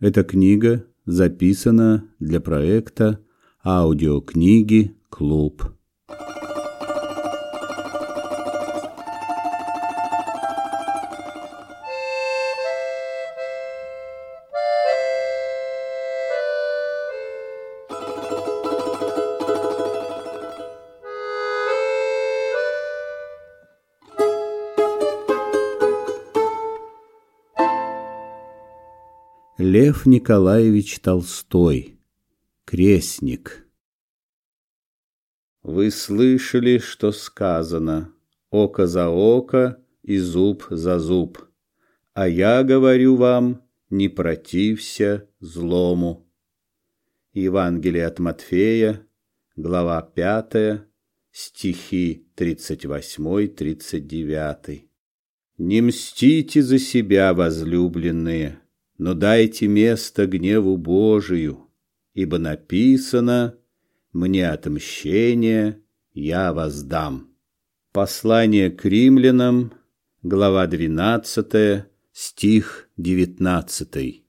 Эта книга записана для проекта аудиокниги «Клуб». Лев Николаевич Толстой. Крестник. Вы слышали, что сказано «Око за око и зуб за зуб», а я говорю вам, не протився злому. Евангелие от Матфея, глава 5, стихи 38-39. Не мстите за себя, возлюбленные, но дайте место гневу Божию, ибо написано «Мне отмщение, я воздам». Послание к римлянам, глава 12, стих 19.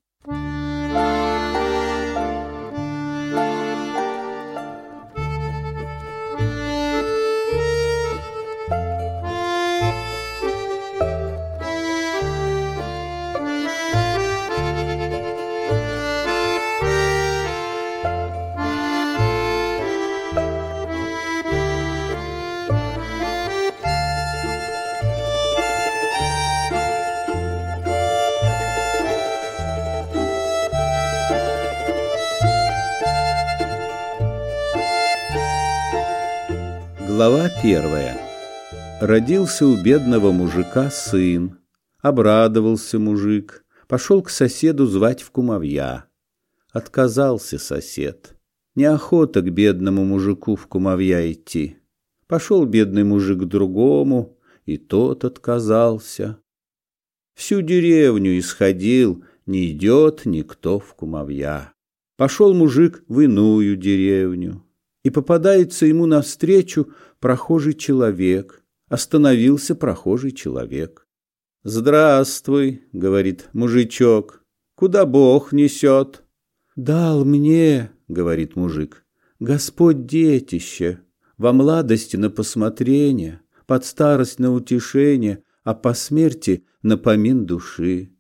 Первая. Родился у бедного мужика сын. Обрадовался мужик, пошел к соседу звать в кумовья. Отказался сосед. Неохота к бедному мужику в кумовья идти. Пошел бедный мужик к другому, и тот отказался. Всю деревню исходил, не идет никто в кумовья. Пошел мужик в иную деревню и попадается ему навстречу прохожий человек. Остановился прохожий человек. «Здравствуй», — говорит мужичок, — «куда Бог несет?» «Дал мне», — говорит мужик, — «Господь детище, во младости на посмотрение, под старость на утешение, а по смерти на помин души.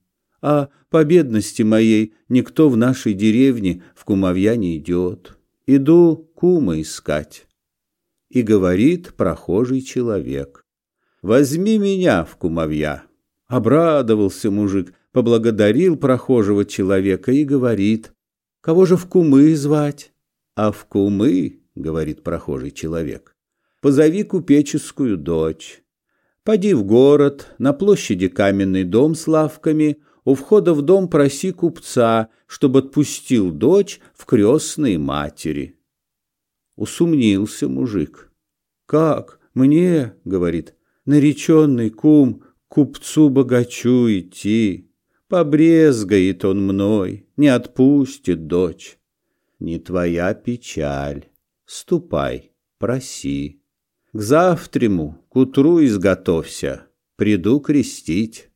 А по бедности моей никто в нашей деревне в кумовья не идет. Иду кума искать. И говорит прохожий человек. Возьми меня в кумовья. Обрадовался мужик, поблагодарил прохожего человека и говорит. Кого же в кумы звать? А в кумы, говорит прохожий человек, позови купеческую дочь. Поди в город, на площади каменный дом с лавками, у входа в дом проси купца, чтобы отпустил дочь в крестные матери. Усумнился мужик. «Как? Мне, — говорит, — нареченный кум, купцу-богачу идти? Побрезгает он мной, не отпустит дочь. Не твоя печаль, ступай, проси. К завтраму, к утру изготовься, приду крестить».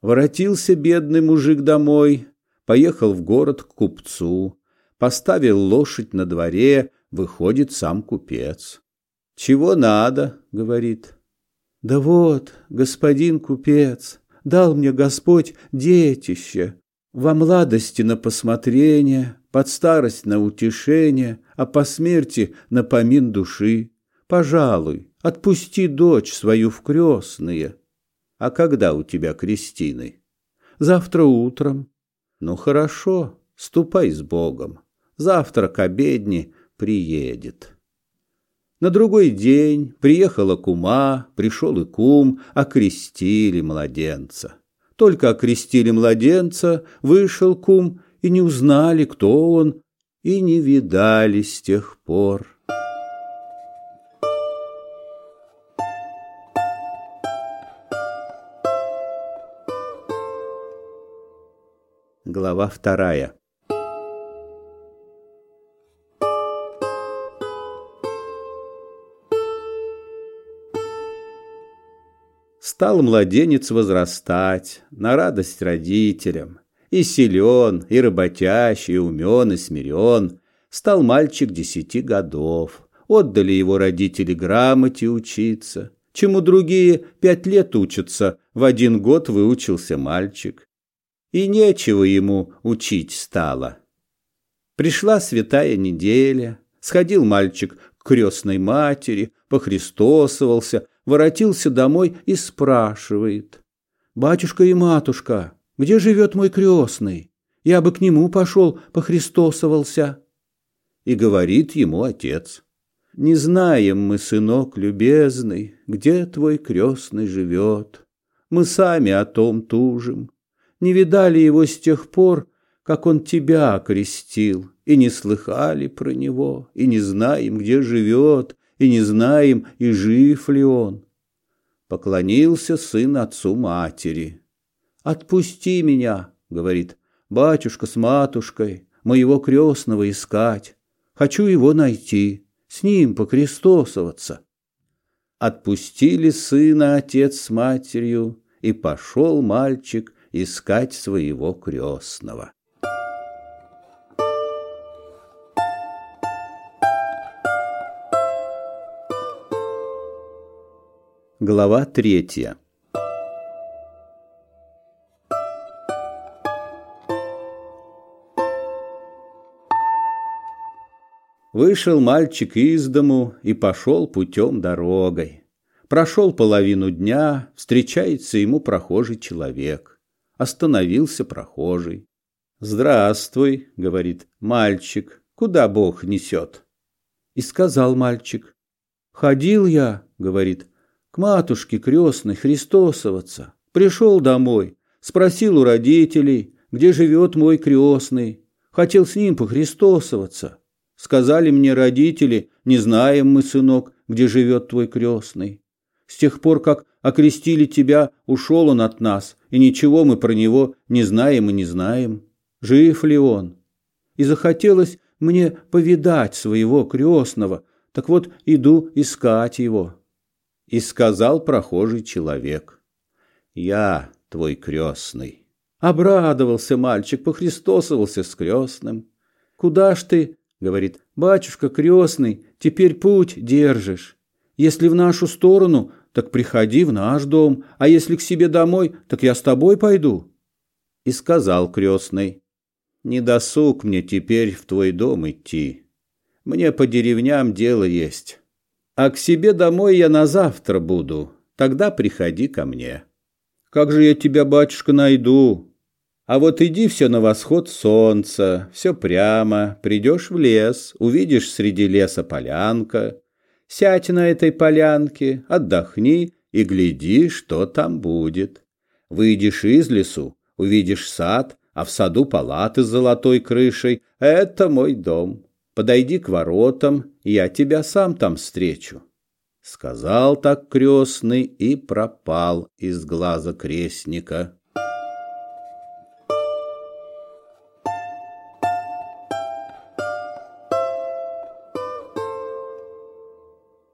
Воротился бедный мужик домой, поехал в город к купцу, поставил лошадь на дворе, Выходит сам купец. «Чего надо?» — говорит. «Да вот, господин купец, дал мне Господь детище, во младости на посмотрение, под старость на утешение, а по смерти на помин души. Пожалуй, отпусти дочь свою в крестные. А когда у тебя крестины? Завтра утром. Ну хорошо, ступай с Богом. Завтра к обедне приедет. На другой день приехала кума, пришел и кум, окрестили младенца. Только окрестили младенца, вышел кум, и не узнали, кто он, и не видали с тех пор. Глава вторая Стал младенец возрастать, на радость родителям. И силен, и работящий, и умен, и смирен. Стал мальчик десяти годов. Отдали его родители грамоте учиться. Чему другие пять лет учатся, в один год выучился мальчик. И нечего ему учить стало. Пришла святая неделя, сходил мальчик к крестной матери, похристосовался, воротился домой и спрашивает. «Батюшка и матушка, где живет мой крестный? Я бы к нему пошел, похристосовался». И говорит ему отец. Не знаем мы, сынок любезный, где твой крестный живет. Мы сами о том тужим. Не видали его с тех пор, как он тебя окрестил, и не слыхали про него, и не знаем, где живет, и не знаем, и жив ли он. Поклонился сын отцу матери. «Отпусти меня», — говорит, — «батюшка с матушкой, моего крестного искать. Хочу его найти» с ним покрестосоваться. Отпустили сына отец с матерью, и пошел мальчик искать своего крестного. Глава третья Вышел мальчик из дому и пошел путем дорогой. Прошел половину дня, встречается ему прохожий человек. Остановился прохожий. «Здравствуй», — говорит, — «мальчик, куда Бог несет?» И сказал мальчик, «Ходил я», — говорит, — «к матушке крестной христосоваться. Пришел домой, спросил у родителей, где живет мой крестный. Хотел с ним похристосоваться. Сказали мне родители, не знаем мы, сынок, где живет твой крестный. С тех пор, как окрестили тебя, ушел он от нас, и ничего мы про него не знаем и не знаем. Жив ли он? И захотелось мне повидать своего крестного, так вот иду искать его. И сказал прохожий человек, «Я твой крестный». Обрадовался мальчик, похристосовался с крестным. «Куда ж ты?» Говорит, батюшка крестный, теперь путь держишь. Если в нашу сторону, так приходи в наш дом, а если к себе домой, так я с тобой пойду. И сказал крестный, не досуг мне теперь в твой дом идти. Мне по деревням дело есть. А к себе домой я на завтра буду, тогда приходи ко мне. Как же я тебя, батюшка, найду? А вот иди все на восход солнца, все прямо, придешь в лес, увидишь среди леса полянка. Сядь на этой полянке, отдохни и гляди, что там будет. Выйдешь из лесу, увидишь сад, а в саду палаты с золотой крышей. Это мой дом. Подойди к воротам, я тебя сам там встречу. Сказал так крестный и пропал из глаза крестника.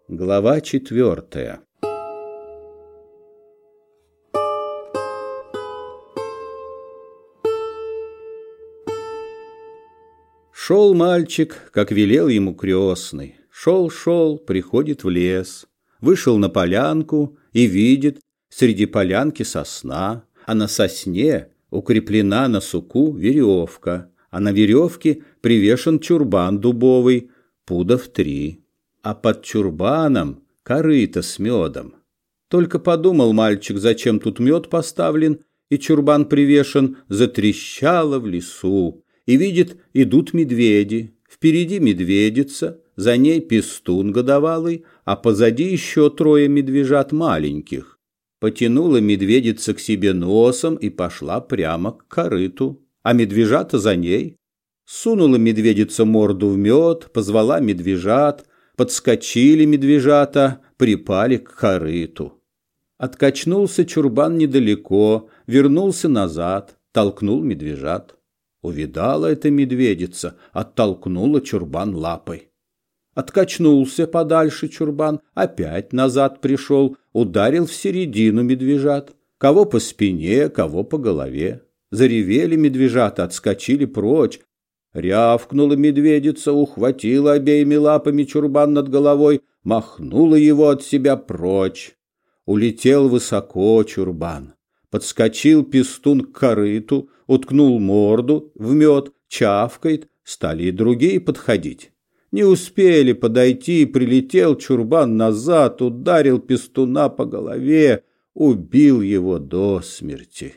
Глава четвертая Шел мальчик, как велел ему крестный. Шел-шел, приходит в лес. Вышел на полянку и видит, среди полянки сосна, а на сосне укреплена на суку веревка, а на веревке привешен чурбан дубовый, пудов три а под чурбаном корыто с медом. Только подумал мальчик, зачем тут мед поставлен, и чурбан привешен, затрещало в лесу. И видит, идут медведи, впереди медведица, за ней пестун годовалый, а позади еще трое медвежат маленьких. Потянула медведица к себе носом и пошла прямо к корыту, а медвежата за ней. Сунула медведица морду в мед, позвала медвежат, Подскочили медвежата, припали к корыту. Откачнулся чурбан недалеко, вернулся назад, толкнул медвежат. Увидала эта медведица, оттолкнула чурбан лапой. Откачнулся подальше чурбан, опять назад пришел, ударил в середину медвежат. Кого по спине, кого по голове. Заревели медвежата, отскочили прочь. Рявкнула медведица, ухватила обеими лапами чурбан над головой, махнула его от себя прочь. Улетел высоко чурбан. Подскочил пистун к корыту, уткнул морду в мед, чавкает, стали и другие подходить. Не успели подойти, прилетел чурбан назад, ударил пистуна по голове, убил его до смерти.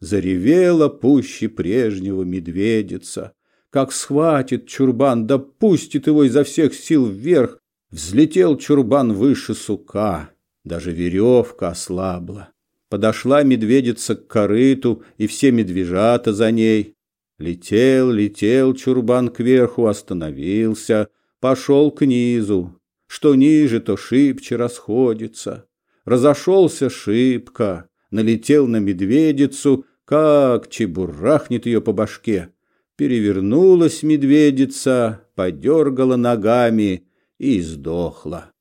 Заревела пуще прежнего медведица. Как схватит чурбан, да пустит его изо всех сил вверх, взлетел чурбан выше сука, даже веревка ослабла. Подошла медведица к корыту, и все медвежата за ней. Летел, летел чурбан кверху, остановился, пошел к низу. Что ниже, то шибче расходится. Разошелся шибко, налетел на медведицу, как чебурахнет ее по башке. Перевернулась медведица, подергала ногами и сдохла.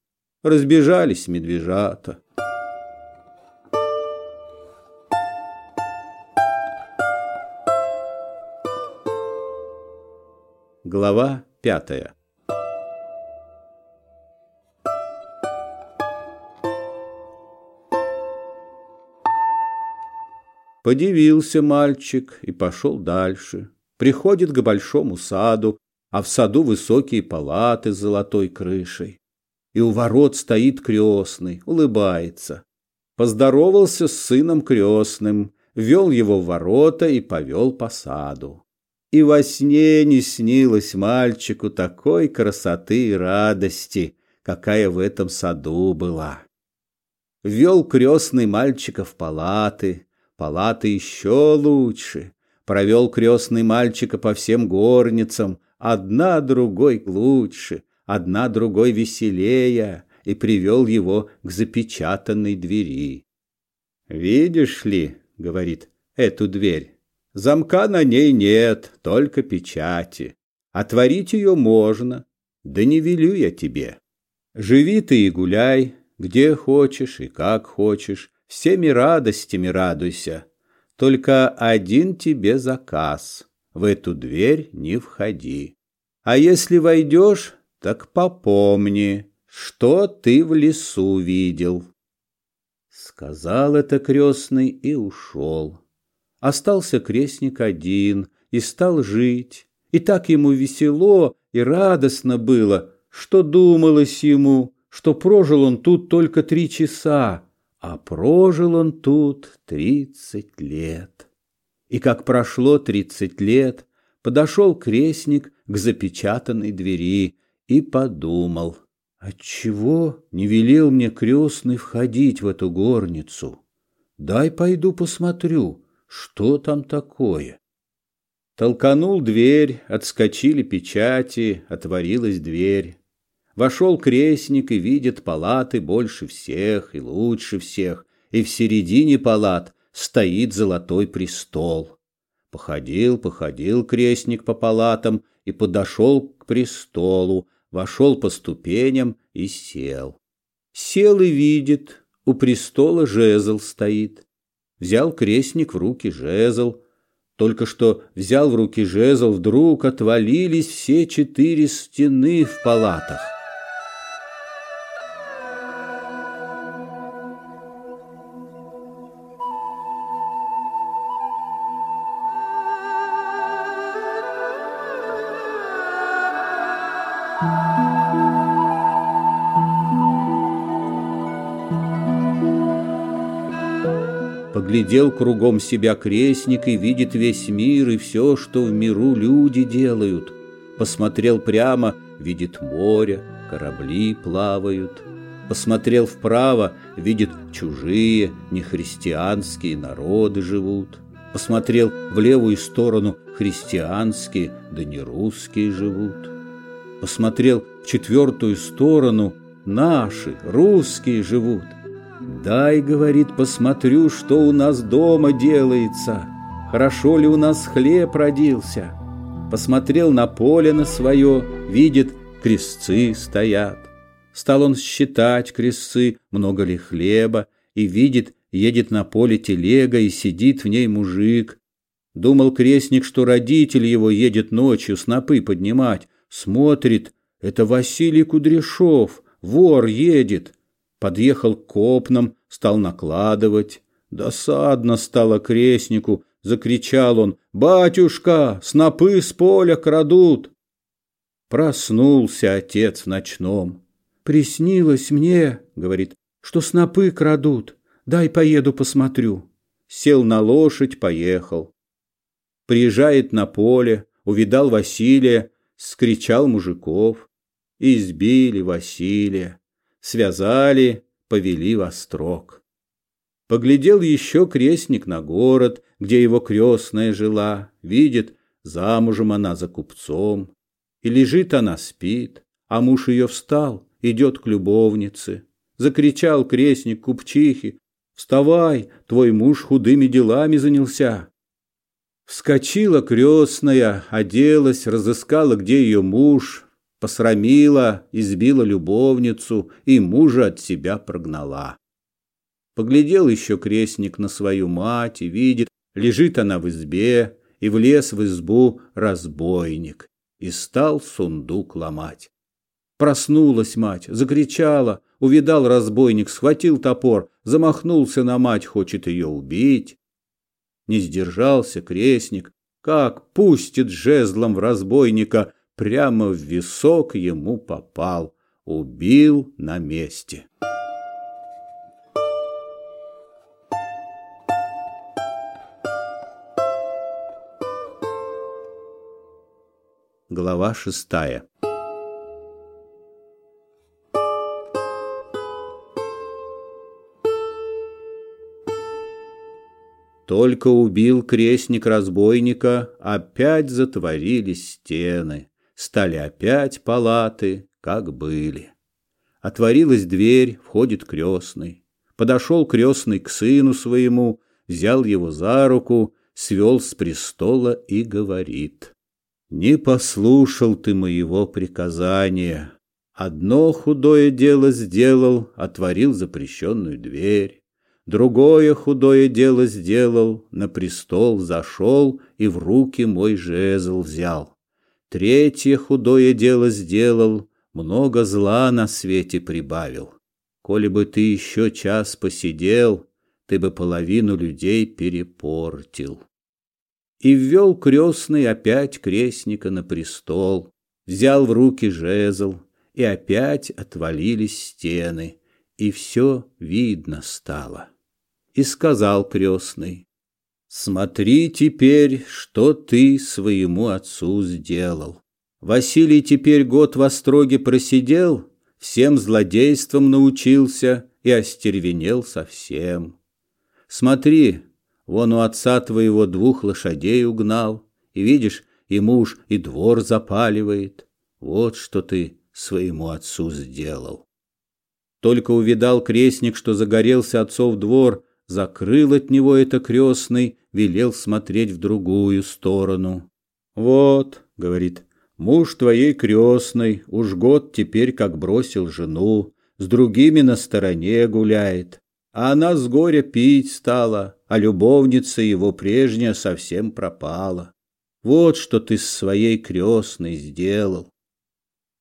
Разбежались медвежата. Глава пятая Подивился мальчик и пошел дальше. Приходит к большому саду, а в саду высокие палаты с золотой крышей. И у ворот стоит крестный, улыбается. Поздоровался с сыном крестным, вел его в ворота и повел по саду. И во сне не снилось мальчику такой красоты и радости, какая в этом саду была. Вел крестный мальчика в палаты, палаты еще лучше. Провел крестный мальчика по всем горницам, одна другой лучше, одна другой веселее, и привел его к запечатанной двери. «Видишь ли, — говорит, — эту дверь, замка на ней нет, только печати. Отворить ее можно, да не велю я тебе. Живи ты и гуляй, где хочешь и как хочешь, всеми радостями радуйся. Только один тебе заказ. В эту дверь не входи. А если войдешь, так попомни, что ты в лесу видел. Сказал это крестный и ушел. Остался крестник один и стал жить. И так ему весело и радостно было, что думалось ему, что прожил он тут только три часа, а прожил он тут тридцать лет. И как прошло тридцать лет, подошел крестник к запечатанной двери и подумал, отчего не велел мне крестный входить в эту горницу? Дай пойду посмотрю, что там такое. Толканул дверь, отскочили печати, отворилась дверь. Вошел крестник и видит палаты больше всех и лучше всех, и в середине палат стоит золотой престол. Походил, походил крестник по палатам и подошел к престолу, вошел по ступеням и сел. Сел и видит, у престола жезл стоит. Взял крестник в руки жезл. Только что взял в руки жезл, вдруг отвалились все четыре стены в палатах. Поглядел кругом себя крестник и видит весь мир и все, что в миру люди делают. Посмотрел прямо, видит море, корабли плавают. Посмотрел вправо, видит чужие, нехристианские народы живут. Посмотрел в левую сторону, христианские, да не русские живут. Посмотрел в четвертую сторону, наши, русские живут. «Дай, — говорит, — посмотрю, что у нас дома делается, хорошо ли у нас хлеб родился». Посмотрел на поле на свое, видит, крестцы стоят. Стал он считать крестцы, много ли хлеба, и видит, едет на поле телега, и сидит в ней мужик. Думал крестник, что родитель его едет ночью снопы поднимать. Смотрит, это Василий Кудряшов, вор едет. Подъехал к копнам, стал накладывать. Досадно стало крестнику, закричал он, «Батюшка, снопы с поля крадут!» Проснулся отец в ночном. «Приснилось мне, — говорит, — что снопы крадут. Дай поеду посмотрю». Сел на лошадь, поехал. Приезжает на поле, увидал Василия, скричал мужиков. Избили Василия, связали, повели во строк. Поглядел еще крестник на город, где его крестная жила, видит, замужем она за купцом. И лежит она, спит, а муж ее встал, идет к любовнице. Закричал крестник купчихи, «Вставай, твой муж худыми делами занялся». Вскочила крестная, оделась, разыскала, где ее муж, посрамила, избила любовницу и мужа от себя прогнала. Поглядел еще крестник на свою мать и видит, лежит она в избе, и влез в избу разбойник, и стал сундук ломать. Проснулась мать, закричала, увидал разбойник, схватил топор, замахнулся на мать, хочет ее убить. Не сдержался крестник, как пустит жезлом в разбойника, прямо в висок ему попал, убил на месте. Глава шестая. Только убил крестник разбойника, опять затворились стены, стали опять палаты, как были. Отворилась дверь, входит крестный. Подошел крестный к сыну своему, взял его за руку, свел с престола и говорит — не послушал ты моего приказания. Одно худое дело сделал, отворил запрещенную дверь. Другое худое дело сделал, на престол зашел и в руки мой жезл взял. Третье худое дело сделал, много зла на свете прибавил. Коли бы ты еще час посидел, ты бы половину людей перепортил и ввел крестный опять крестника на престол, взял в руки жезл, и опять отвалились стены, и все видно стало. И сказал крестный, «Смотри теперь, что ты своему отцу сделал. Василий теперь год в остроге просидел, всем злодейством научился и остервенел совсем. Смотри, Вон у отца твоего двух лошадей угнал, и видишь, и муж, и двор запаливает. Вот что ты своему отцу сделал. Только увидал крестник, что загорелся отцов двор, закрыл от него это крестный, велел смотреть в другую сторону. «Вот», — говорит, — «муж твоей крестной уж год теперь как бросил жену, с другими на стороне гуляет, а она с горя пить стала, а любовница его прежняя совсем пропала. Вот что ты с своей крестной сделал.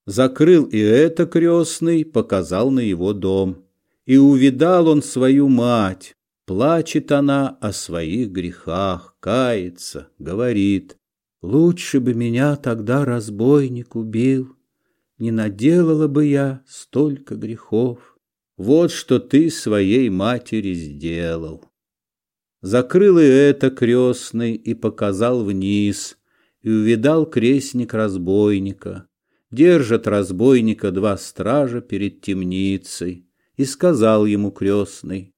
Закрыл и это крестный, показал на его дом. И увидал он свою мать. Плачет она о своих грехах, кается, говорит. Лучше бы меня тогда разбойник убил, Не наделала бы я столько грехов. Вот что ты своей матери сделал. Закрыл и это крестный и показал вниз, и увидал крестник разбойника. Держат разбойника два стража перед темницей, и сказал ему крестный,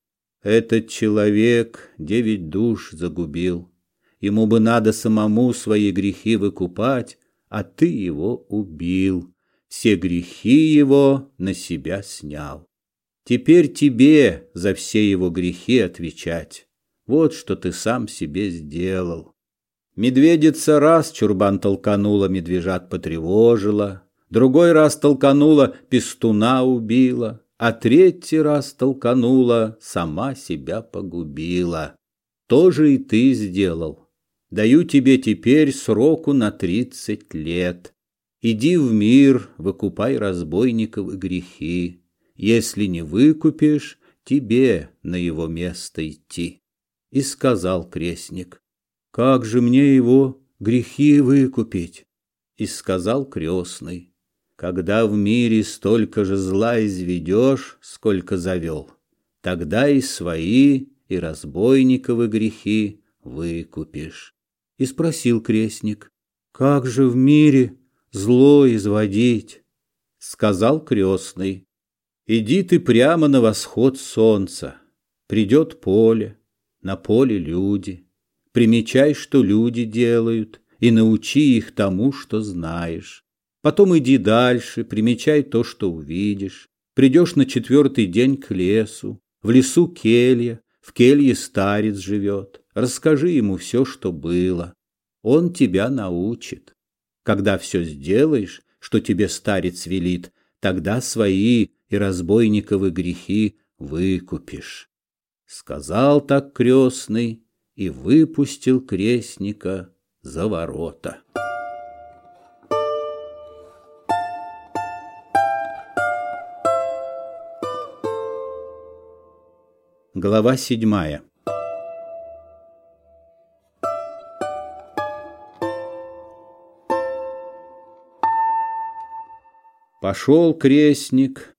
«Этот человек девять душ загубил, ему бы надо самому свои грехи выкупать, а ты его убил, все грехи его на себя снял. Теперь тебе за все его грехи отвечать». Вот что ты сам себе сделал. Медведица раз чурбан толканула, медвежат потревожила, другой раз толканула, пестуна убила, а третий раз толканула, сама себя погубила. То же и ты сделал. Даю тебе теперь сроку на тридцать лет. Иди в мир, выкупай разбойников и грехи. Если не выкупишь, тебе на его место идти. И сказал крестник, как же мне его грехи выкупить? И сказал крестный, когда в мире столько же зла изведешь, сколько завел, тогда и свои, и разбойниковы грехи выкупишь. И спросил крестник, как же в мире зло изводить? Сказал крестный, иди ты прямо на восход солнца, придет поле, на поле люди. Примечай, что люди делают, и научи их тому, что знаешь. Потом иди дальше, примечай то, что увидишь. Придешь на четвертый день к лесу, в лесу келья, в келье старец живет. Расскажи ему все, что было. Он тебя научит. Когда все сделаешь, что тебе старец велит, тогда свои и разбойниковы грехи выкупишь. Сказал так крестный и выпустил крестника за ворота. Глава седьмая Пошел крестник,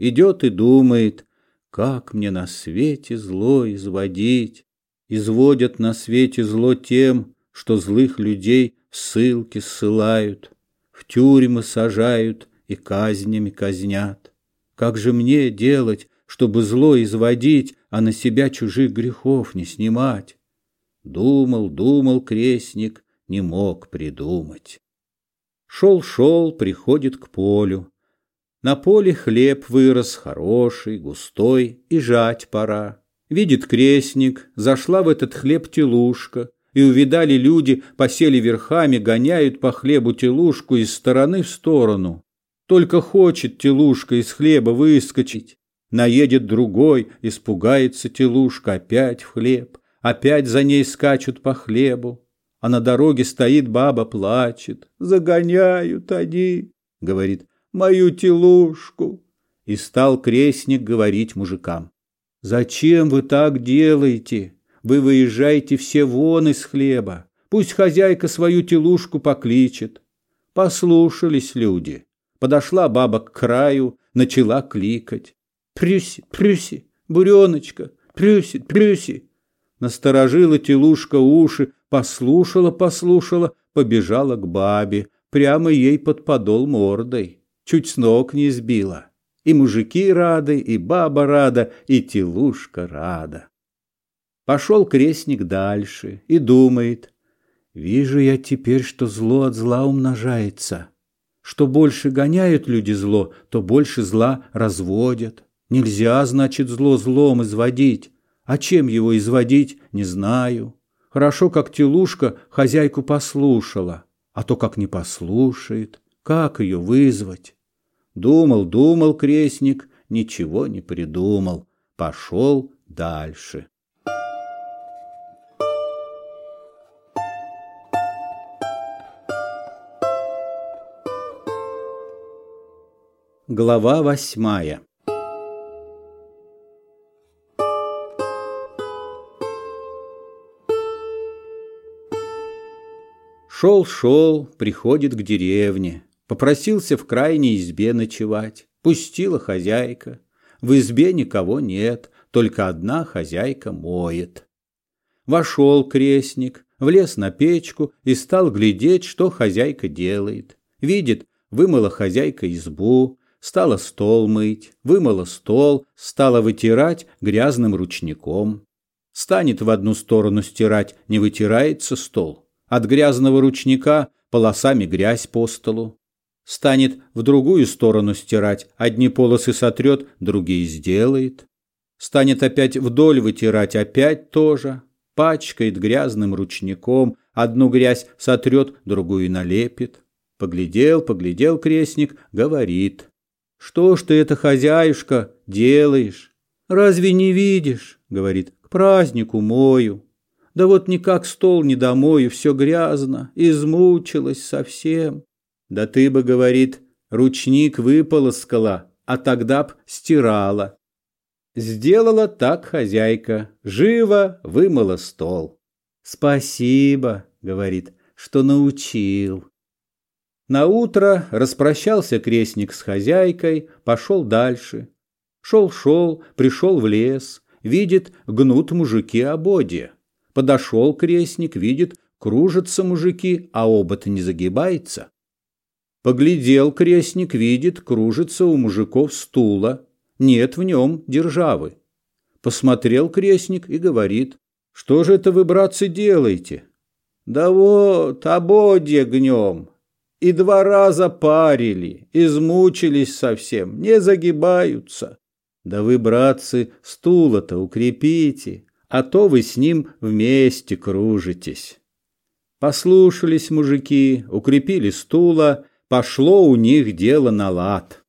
идет и думает, как мне на свете зло изводить. Изводят на свете зло тем, что злых людей ссылки ссылают, в тюрьмы сажают и казнями казнят. Как же мне делать, чтобы зло изводить, а на себя чужих грехов не снимать? Думал, думал крестник, не мог придумать. Шел-шел, приходит к полю. На поле хлеб вырос хороший, густой, и жать пора. Видит крестник, зашла в этот хлеб телушка, и увидали люди, посели верхами, гоняют по хлебу телушку из стороны в сторону. Только хочет телушка из хлеба выскочить. Наедет другой, испугается телушка, опять в хлеб. Опять за ней скачут по хлебу. А на дороге стоит баба, плачет. «Загоняют они», — говорит, — «мою телушку». И стал крестник говорить мужикам. «Зачем вы так делаете? Вы выезжаете все вон из хлеба. Пусть хозяйка свою телушку покличет». Послушались люди. Подошла баба к краю, начала кликать. «Прюси, прюси, буреночка, прюси, прюси». Насторожила телушка уши, послушала, послушала, побежала к бабе, прямо ей под подол мордой. Чуть с ног не сбила. И мужики рады, и баба рада, и телушка рада. Пошел крестник дальше и думает, вижу я теперь, что зло от зла умножается. Что больше гоняют люди зло, то больше зла разводят. Нельзя, значит, зло злом изводить. А чем его изводить, не знаю. Хорошо, как телушка хозяйку послушала, а то как не послушает, как ее вызвать? Думал, думал крестник, ничего не придумал, пошел дальше. Глава восьмая Шел-шел, приходит к деревне. Попросился в крайней избе ночевать. Пустила хозяйка. В избе никого нет, только одна хозяйка моет. Вошел крестник, влез на печку и стал глядеть, что хозяйка делает. Видит, вымыла хозяйка избу, стала стол мыть, вымыла стол, стала вытирать грязным ручником. Станет в одну сторону стирать, не вытирается стол. От грязного ручника полосами грязь по столу станет в другую сторону стирать, одни полосы сотрет, другие сделает. Станет опять вдоль вытирать, опять тоже. Пачкает грязным ручником, одну грязь сотрет, другую налепит. Поглядел, поглядел крестник, говорит. «Что ж ты это, хозяюшка, делаешь? Разве не видишь?» — говорит. «К празднику мою». Да вот никак стол не домой, и все грязно, измучилась совсем. Да ты бы, говорит, ручник выполоскала, а тогда б стирала. Сделала так хозяйка, живо вымыла стол. Спасибо, говорит, что научил. На утро распрощался крестник с хозяйкой, пошел дальше. Шел-шел, пришел в лес, видит, гнут мужики ободья. Подошел крестник, видит, кружатся мужики, а обод не загибается. Поглядел крестник, видит, кружится у мужиков стула, нет в нем державы. Посмотрел крестник и говорит, что же это вы, братцы, делаете? Да вот, ободья гнем. И два раза парили, измучились совсем, не загибаются. Да вы, братцы, стула-то укрепите, а то вы с ним вместе кружитесь. Послушались мужики, укрепили стула, пошло у них дело на лад.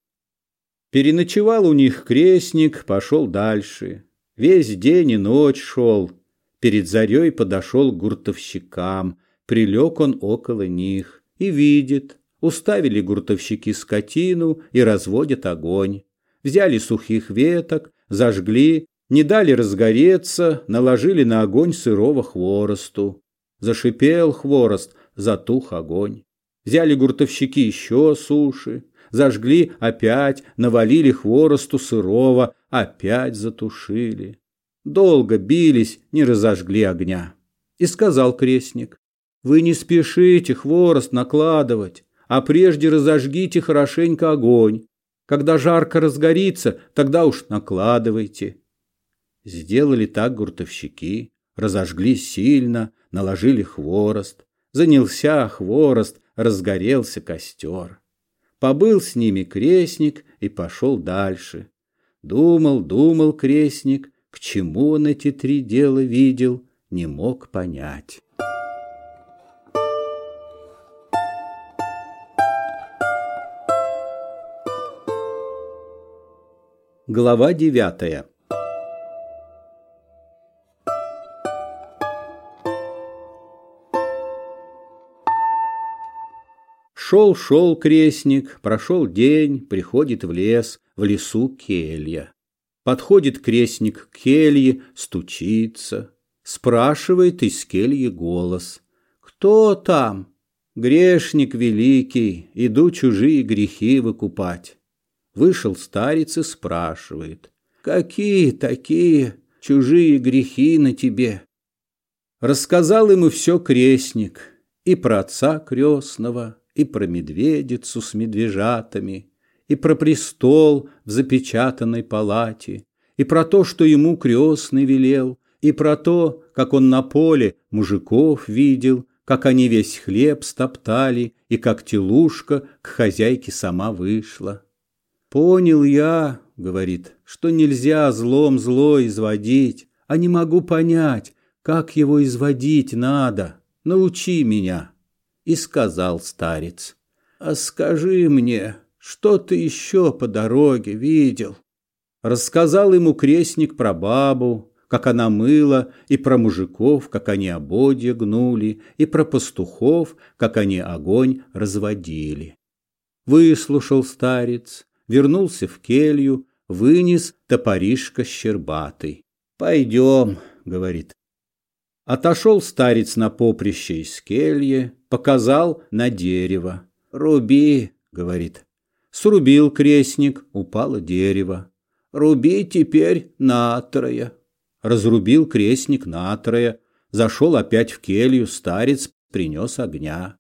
Переночевал у них крестник, пошел дальше. Весь день и ночь шел. Перед зарей подошел к гуртовщикам, прилег он около них и видит, уставили гуртовщики скотину и разводят огонь. Взяли сухих веток, зажгли, не дали разгореться, наложили на огонь сырого хворосту. Зашипел хворост, затух огонь. Взяли гуртовщики еще суши, зажгли опять, навалили хворосту сырого, опять затушили. Долго бились, не разожгли огня. И сказал крестник, вы не спешите хворост накладывать, а прежде разожгите хорошенько огонь. Когда жарко разгорится, тогда уж накладывайте. Сделали так гуртовщики, разожгли сильно, наложили хворост. Занялся хворост, разгорелся костер. Побыл с ними крестник и пошел дальше. Думал, думал крестник, к чему он эти три дела видел, не мог понять. Глава девятая Шел-шел крестник, прошел день, приходит в лес, в лесу келья. Подходит крестник к келье, стучится, спрашивает из кельи голос. «Кто там?» «Грешник великий, иду чужие грехи выкупать». Вышел старец и спрашивает. «Какие такие чужие грехи на тебе?» Рассказал ему все крестник и про отца крестного, и про медведицу с медвежатами, и про престол в запечатанной палате, и про то, что ему крестный велел, и про то, как он на поле мужиков видел, как они весь хлеб стоптали, и как телушка к хозяйке сама вышла. «Понял я, — говорит, — что нельзя злом зло изводить, а не могу понять, как его изводить надо. Научи меня!» И сказал старец, «А скажи мне, что ты еще по дороге видел?» Рассказал ему крестник про бабу, как она мыла, и про мужиков, как они ободья гнули, и про пастухов, как они огонь разводили. Выслушал старец, вернулся в келью, вынес топоришко щербатый. «Пойдем», — говорит, Отошел старец на поприще из кельи, показал на дерево. «Руби», — говорит. Срубил крестник, упало дерево. «Руби теперь натрое». Разрубил крестник натрое, зашел опять в келью, старец принес огня.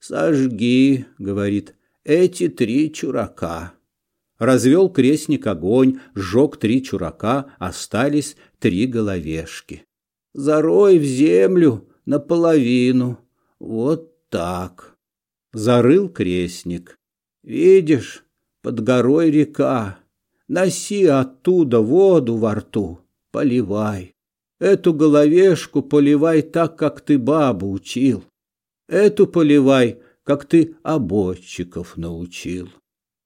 «Сожги», — говорит, — «эти три чурака». Развел крестник огонь, сжег три чурака, остались три головешки зарой в землю наполовину. Вот так. Зарыл крестник. Видишь, под горой река. Носи оттуда воду во рту, поливай. Эту головешку поливай так, как ты бабу учил. Эту поливай, как ты ободчиков научил.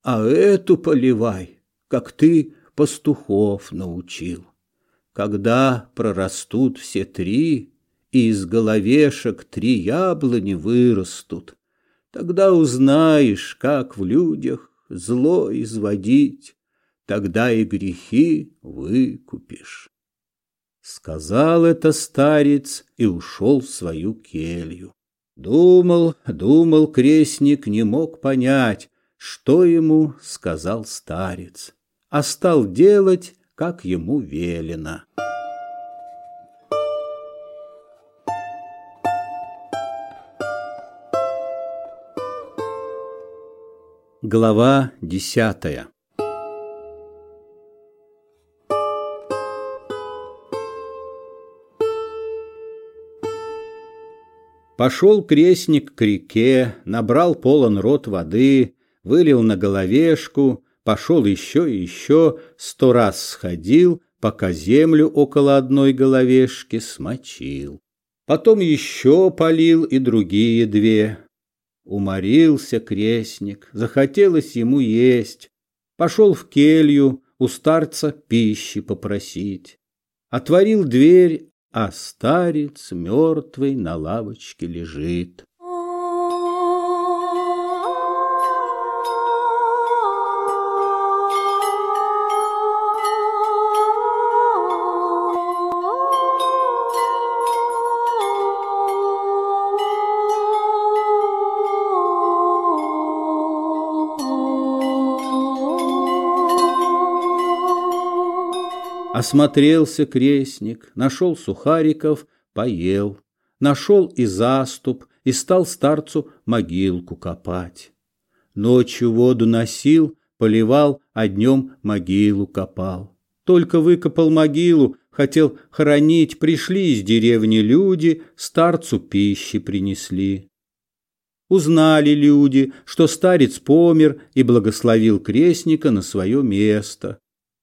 А эту поливай, как ты пастухов научил. Когда прорастут все три, и из головешек три яблони вырастут. Тогда узнаешь, как в людях зло изводить, тогда и грехи выкупишь. Сказал это старец и ушел в свою келью. Думал, думал крестник, не мог понять, что ему сказал старец, а стал делать, как ему велено. Глава десятая Пошел крестник к реке, набрал полон рот воды, вылил на головешку, пошел еще и еще, сто раз сходил, пока землю около одной головешки смочил. Потом еще полил и другие две. Уморился крестник, захотелось ему есть. Пошел в келью у старца пищи попросить. Отворил дверь, а старец мертвый на лавочке лежит. Осмотрелся крестник, нашел сухариков, поел, нашел и заступ, и стал старцу могилку копать. Ночью воду носил, поливал, а днем могилу копал. Только выкопал могилу, хотел хоронить, пришли из деревни люди, старцу пищи принесли. Узнали люди, что старец помер и благословил крестника на свое место.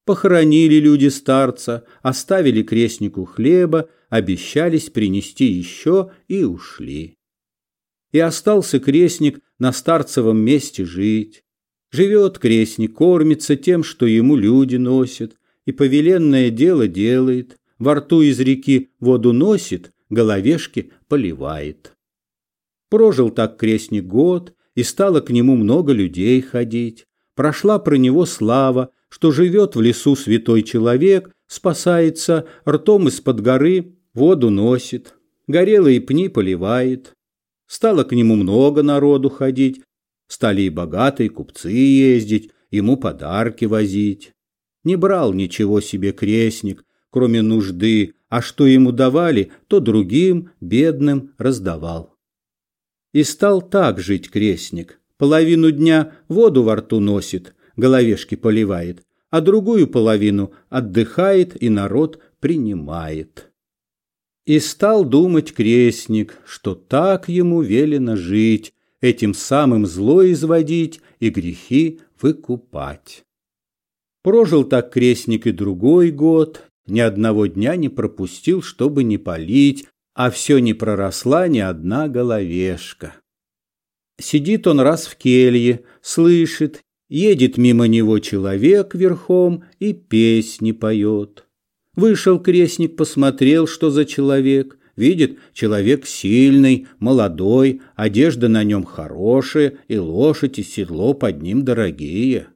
Похоронили люди старца, оставили крестнику хлеба, обещались принести еще и ушли. И остался крестник на старцевом месте жить. Живет крестник, кормится тем, что ему люди носят, и повеленное дело делает, во рту из реки воду носит, головешки поливает. Прожил так крестник год, и стало к нему много людей ходить. Прошла про него слава, что живет в лесу святой человек, спасается, ртом из-под горы воду носит, горелые пни поливает. Стало к нему много народу ходить, стали и богатые купцы ездить, ему подарки возить. Не брал ничего себе крестник, кроме нужды, а что ему давали, то другим, бедным, раздавал. И стал так жить крестник. Половину дня воду во рту носит, головешки поливает, а другую половину отдыхает и народ принимает. И стал думать крестник, что так ему велено жить, этим самым зло изводить и грехи выкупать. Прожил так крестник и другой год, ни одного дня не пропустил, чтобы не полить, а все не проросла ни одна головешка. Сидит он раз в келье, слышит, едет мимо него человек верхом и песни поет. Вышел крестник, посмотрел, что за человек. Видит, человек сильный, молодой, одежда на нем хорошая, и лошадь и седло под ним дорогие.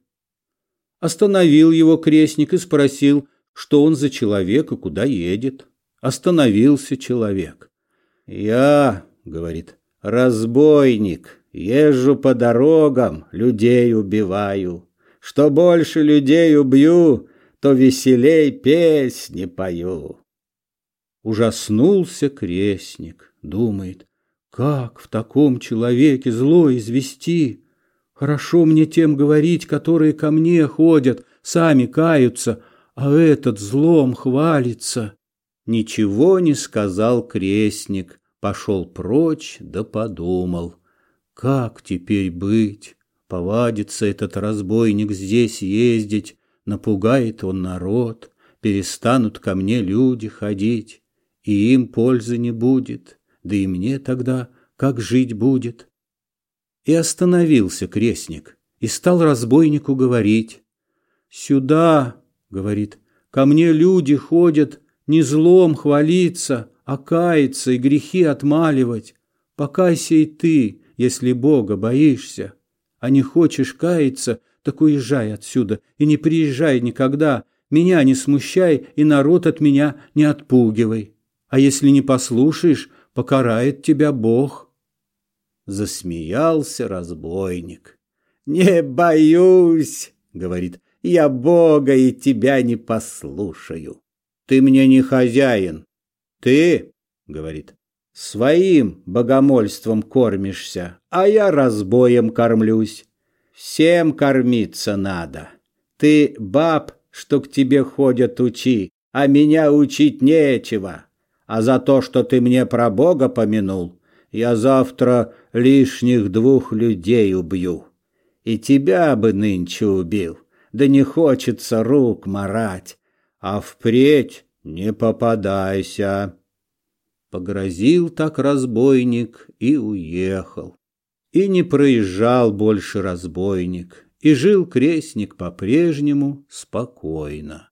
Остановил его крестник и спросил, что он за человек и куда едет. Остановился человек. «Я, — говорит, — разбойник, Езжу по дорогам, людей убиваю. Что больше людей убью, то веселей песни пою. Ужаснулся крестник, думает, как в таком человеке зло извести? Хорошо мне тем говорить, которые ко мне ходят, сами каются, а этот злом хвалится. Ничего не сказал крестник, пошел прочь да подумал — как теперь быть? Повадится этот разбойник здесь ездить, Напугает он народ, Перестанут ко мне люди ходить, И им пользы не будет, Да и мне тогда как жить будет? И остановился крестник, И стал разбойнику говорить. «Сюда, — говорит, — ко мне люди ходят, Не злом хвалиться, а каяться и грехи отмаливать. Покайся и ты, если Бога боишься. А не хочешь каяться, так уезжай отсюда и не приезжай никогда. Меня не смущай и народ от меня не отпугивай. А если не послушаешь, покарает тебя Бог. Засмеялся разбойник. «Не боюсь», — говорит, — «я Бога и тебя не послушаю. Ты мне не хозяин. Ты, — говорит, — своим богомольством кормишься, а я разбоем кормлюсь. Всем кормиться надо. Ты баб, что к тебе ходят, учи, а меня учить нечего. А за то, что ты мне про Бога помянул, я завтра лишних двух людей убью. И тебя бы нынче убил, да не хочется рук марать, а впредь не попадайся. Погрозил так разбойник и уехал. И не проезжал больше разбойник, и жил крестник по-прежнему спокойно.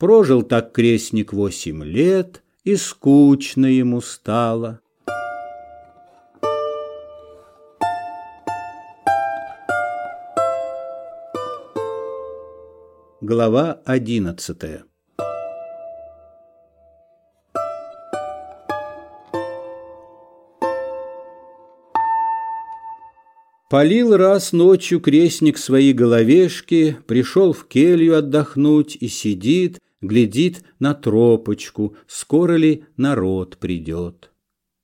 Прожил так крестник восемь лет, и скучно ему стало. Глава одиннадцатая Полил раз ночью крестник свои головешки, пришел в келью отдохнуть и сидит, глядит на тропочку, скоро ли народ придет.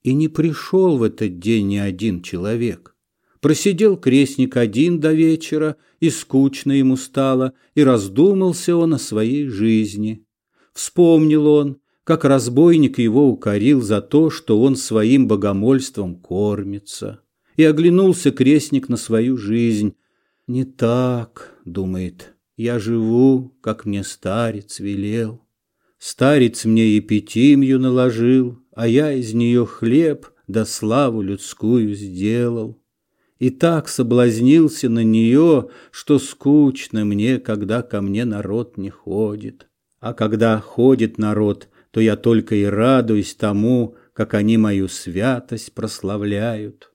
И не пришел в этот день ни один человек. Просидел крестник один до вечера, и скучно ему стало, и раздумался он о своей жизни. Вспомнил он, как разбойник его укорил за то, что он своим богомольством кормится. И оглянулся крестник на свою жизнь. «Не так», — думает, — «я живу, как мне старец велел. Старец мне епитимью наложил, а я из нее хлеб да славу людскую сделал. И так соблазнился на нее, что скучно мне, когда ко мне народ не ходит. А когда ходит народ, то я только и радуюсь тому, как они мою святость прославляют.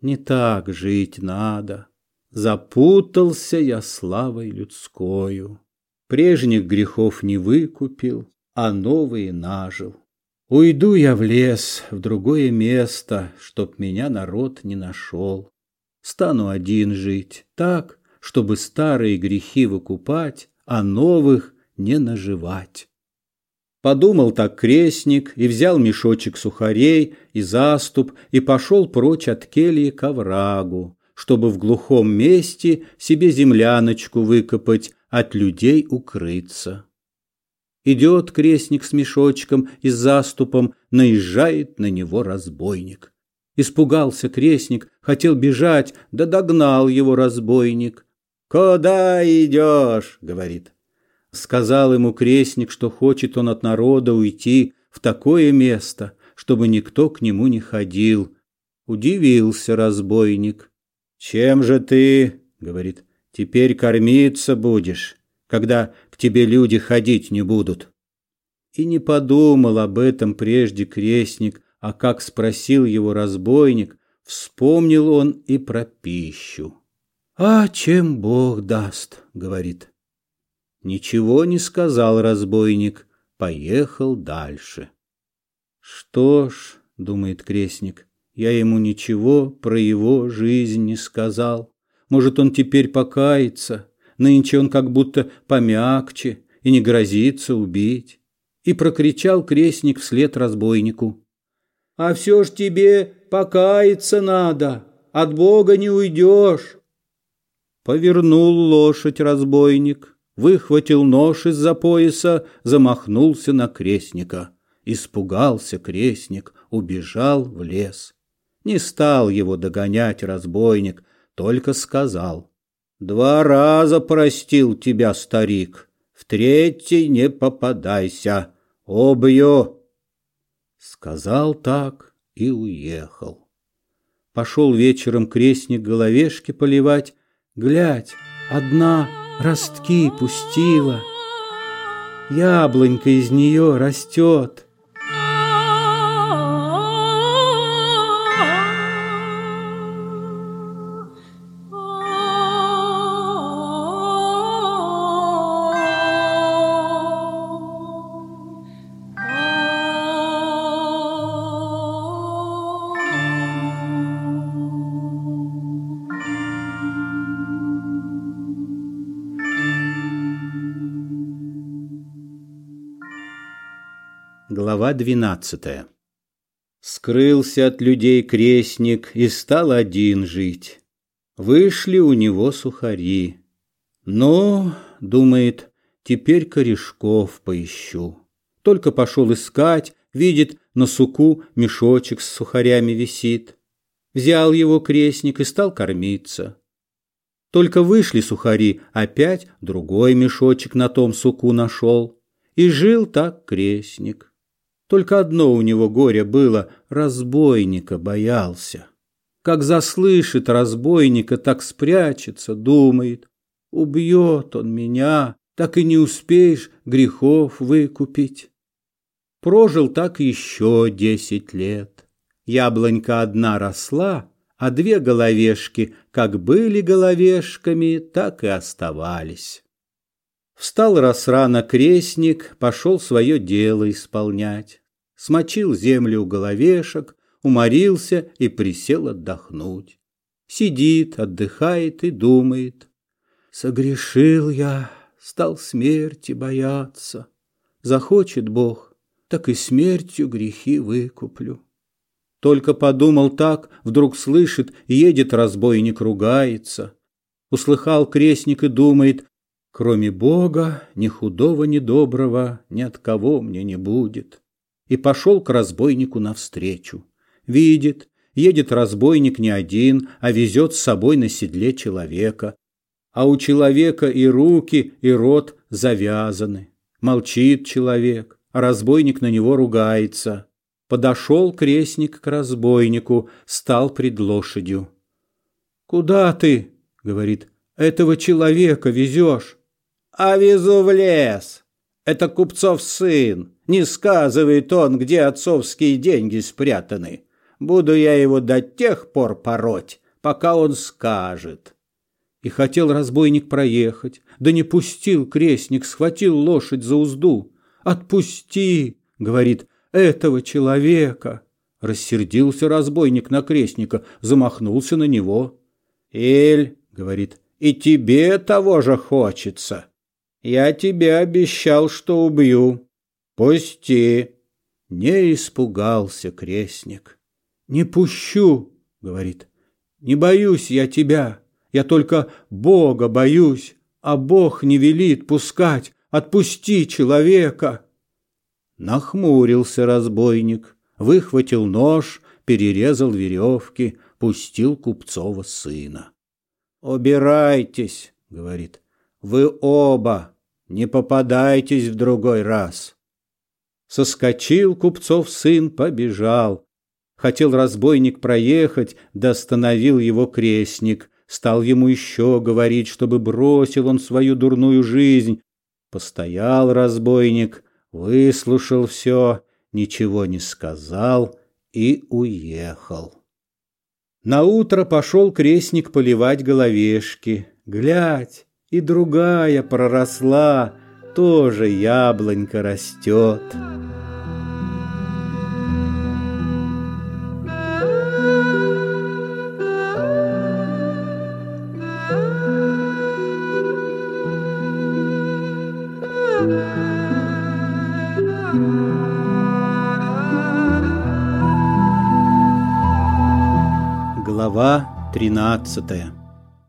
Не так жить надо. Запутался я славой людскою. Прежних грехов не выкупил, а новые нажил. Уйду я в лес, в другое место, чтоб меня народ не нашел. Стану один жить, так, чтобы старые грехи выкупать, а новых не наживать. Подумал так крестник и взял мешочек сухарей и заступ и пошел прочь от кельи к оврагу, чтобы в глухом месте себе земляночку выкопать, от людей укрыться. Идет крестник с мешочком и с заступом, наезжает на него разбойник. Испугался крестник, хотел бежать, да догнал его разбойник. «Куда идешь?» — говорит. Сказал ему крестник, что хочет он от народа уйти в такое место, чтобы никто к нему не ходил. Удивился разбойник. «Чем же ты, — говорит, — теперь кормиться будешь, когда к тебе люди ходить не будут?» И не подумал об этом прежде крестник, а как спросил его разбойник, вспомнил он и про пищу. «А чем Бог даст?» — говорит. Ничего не сказал разбойник, поехал дальше. Что ж, думает крестник, я ему ничего про его жизнь не сказал. Может, он теперь покается, нынче он как будто помягче и не грозится убить. И прокричал крестник вслед разбойнику. А все ж тебе покаяться надо, от Бога не уйдешь. Повернул лошадь разбойник, выхватил нож из-за пояса, замахнулся на крестника. Испугался крестник, убежал в лес. Не стал его догонять разбойник, только сказал. «Два раза простил тебя, старик, в третий не попадайся, обью!» Сказал так и уехал. Пошел вечером крестник головешки поливать, глядь, одна ростки пустила, Яблонька из нее растет. Глава двенадцатая. Скрылся от людей крестник и стал один жить. Вышли у него сухари. Но, думает, теперь корешков поищу. Только пошел искать, видит, на суку мешочек с сухарями висит. Взял его крестник и стал кормиться. Только вышли сухари, опять другой мешочек на том суку нашел. И жил так крестник. Только одно у него горе было – разбойника боялся. Как заслышит разбойника, так спрячется, думает. Убьет он меня, так и не успеешь грехов выкупить. Прожил так еще десять лет. Яблонька одна росла, а две головешки, как были головешками, так и оставались. Встал раз рано крестник, пошел свое дело исполнять смочил землю у головешек, уморился и присел отдохнуть. Сидит, отдыхает и думает. Согрешил я, стал смерти бояться. Захочет Бог, так и смертью грехи выкуплю. Только подумал так, вдруг слышит, едет разбойник, ругается. Услыхал крестник и думает, кроме Бога, ни худого, ни доброго, ни от кого мне не будет и пошел к разбойнику навстречу. Видит, едет разбойник не один, а везет с собой на седле человека. А у человека и руки, и рот завязаны. Молчит человек, а разбойник на него ругается. Подошел крестник к разбойнику, стал пред лошадью. «Куда ты?» — говорит. «Этого человека везешь?» «А везу в лес. Это купцов сын. Не сказывает он, где отцовские деньги спрятаны. Буду я его до тех пор пороть, пока он скажет. И хотел разбойник проехать, да не пустил крестник, схватил лошадь за узду. «Отпусти!» — говорит, — «этого человека!» Рассердился разбойник на крестника, замахнулся на него. «Эль!» — говорит, — «и тебе того же хочется!» Я тебе обещал, что убью. Пусти. Не испугался крестник. Не пущу, говорит. Не боюсь я тебя. Я только Бога боюсь, а Бог не велит пускать. Отпусти человека. Нахмурился разбойник, выхватил нож, перерезал веревки, пустил купцова сына. «Убирайтесь», — говорит, — «вы оба не попадайтесь в другой раз. Соскочил купцов сын, побежал. Хотел разбойник проехать, да остановил его крестник. Стал ему еще говорить, чтобы бросил он свою дурную жизнь. Постоял разбойник, выслушал все, ничего не сказал и уехал. На утро пошел крестник поливать головешки. Глядь, и другая проросла, тоже яблонька растет. Глава тринадцатая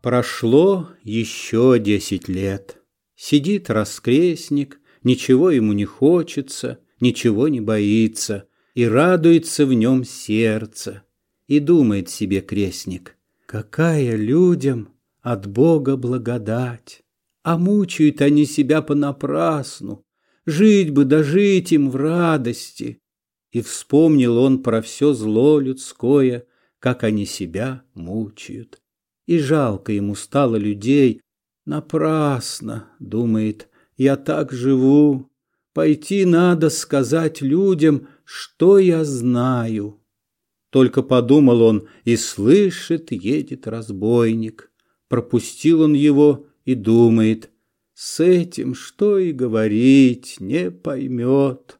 Прошло еще десять лет. Сидит раскрестник, ничего ему не хочется, ничего не боится, и радуется в нем сердце. И думает себе крестник, какая людям от Бога благодать, а мучают они себя понапрасну, жить бы дожить им в радости. И вспомнил он про все зло людское, как они себя мучают и жалко ему стало людей. Напрасно, думает, я так живу. Пойти надо сказать людям, что я знаю. Только подумал он, и слышит, едет разбойник. Пропустил он его и думает, с этим что и говорить, не поймет.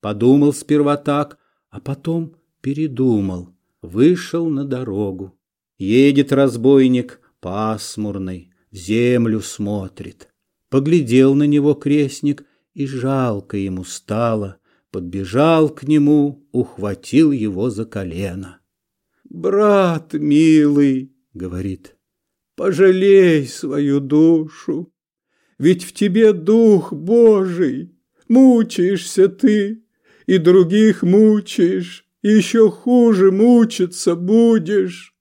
Подумал сперва так, а потом передумал, вышел на дорогу. Едет разбойник, пасмурный, в землю смотрит. Поглядел на него крестник, и жалко ему стало. подбежал к нему, ухватил его за колено. «Брат милый», — говорит, — «пожалей свою душу, ведь в тебе дух Божий, мучаешься ты, и других мучаешь, и еще хуже мучиться будешь.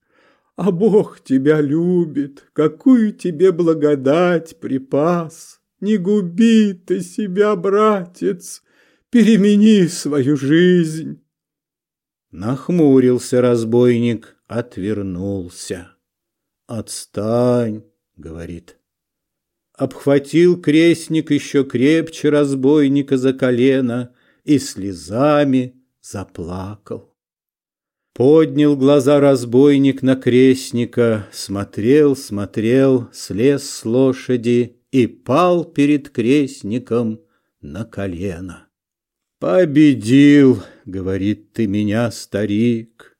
А Бог тебя любит, какую тебе благодать припас. Не губи ты себя, братец, перемени свою жизнь. Нахмурился разбойник, отвернулся. «Отстань», — говорит. Обхватил крестник еще крепче разбойника за колено и слезами заплакал. Поднял глаза разбойник на крестника, смотрел, смотрел, слез с лошади и пал перед крестником на колено. «Победил», — говорит ты меня, старик.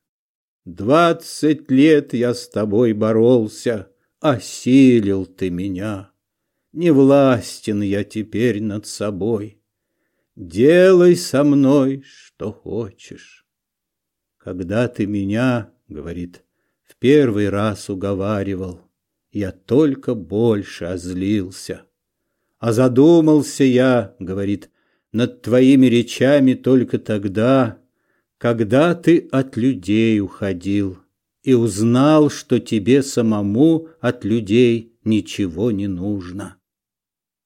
«Двадцать лет я с тобой боролся, осилил ты меня. Не властен я теперь над собой. Делай со мной, что хочешь». Когда ты меня, говорит, в первый раз уговаривал, я только больше озлился. А задумался я, говорит, над твоими речами только тогда, когда ты от людей уходил и узнал, что тебе самому от людей ничего не нужно.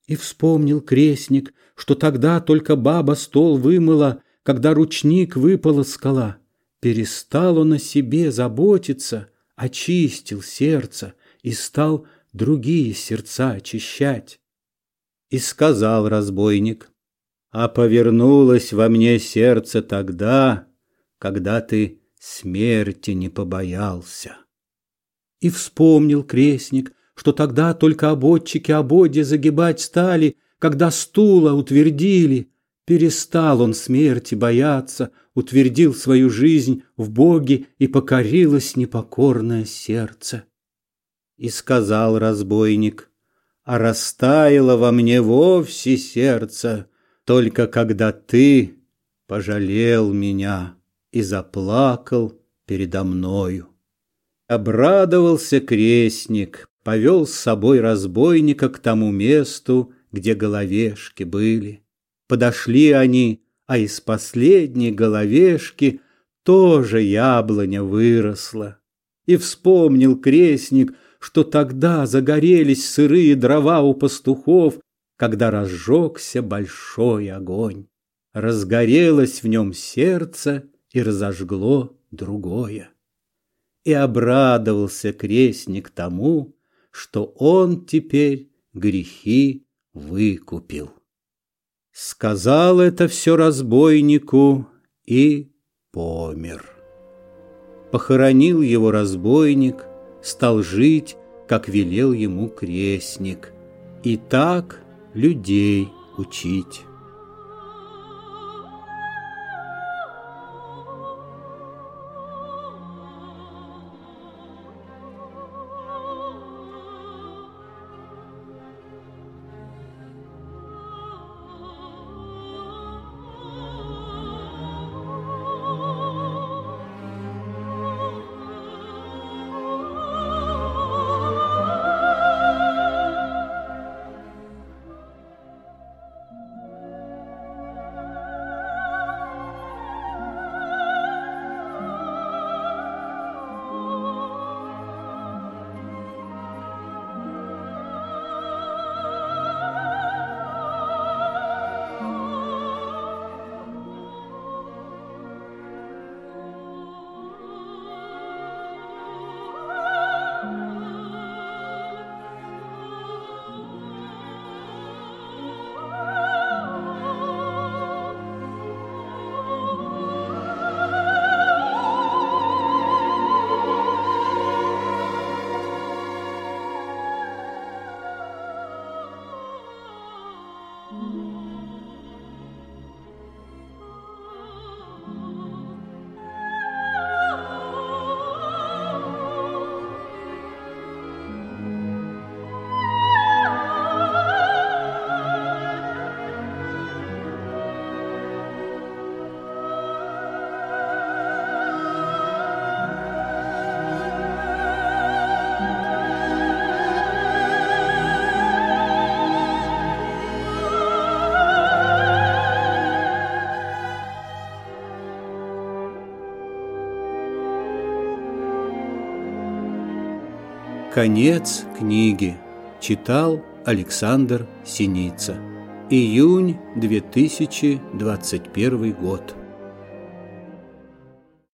И вспомнил крестник, что тогда только баба стол вымыла, когда ручник выпала скала. Перестал он о себе заботиться, очистил сердце и стал другие сердца очищать. И сказал разбойник, а повернулось во мне сердце тогда, когда ты смерти не побоялся. И вспомнил крестник, что тогда только ободчики ободья загибать стали, когда стула утвердили, Перестал он смерти бояться, утвердил свою жизнь в Боге и покорилось непокорное сердце. И сказал разбойник, а растаяло во мне вовсе сердце, только когда ты пожалел меня и заплакал передо мною. Обрадовался крестник, повел с собой разбойника к тому месту, где головешки были. Подошли они, а из последней головешки тоже яблоня выросла. И вспомнил крестник, что тогда загорелись сырые дрова у пастухов, когда разжегся большой огонь. Разгорелось в нем сердце и разожгло другое. И обрадовался крестник тому, что он теперь грехи выкупил. Сказал это все разбойнику и помер. Похоронил его разбойник, стал жить, как велел ему крестник, и так людей учить. Конец книги. Читал Александр Синица. Июнь 2021 год.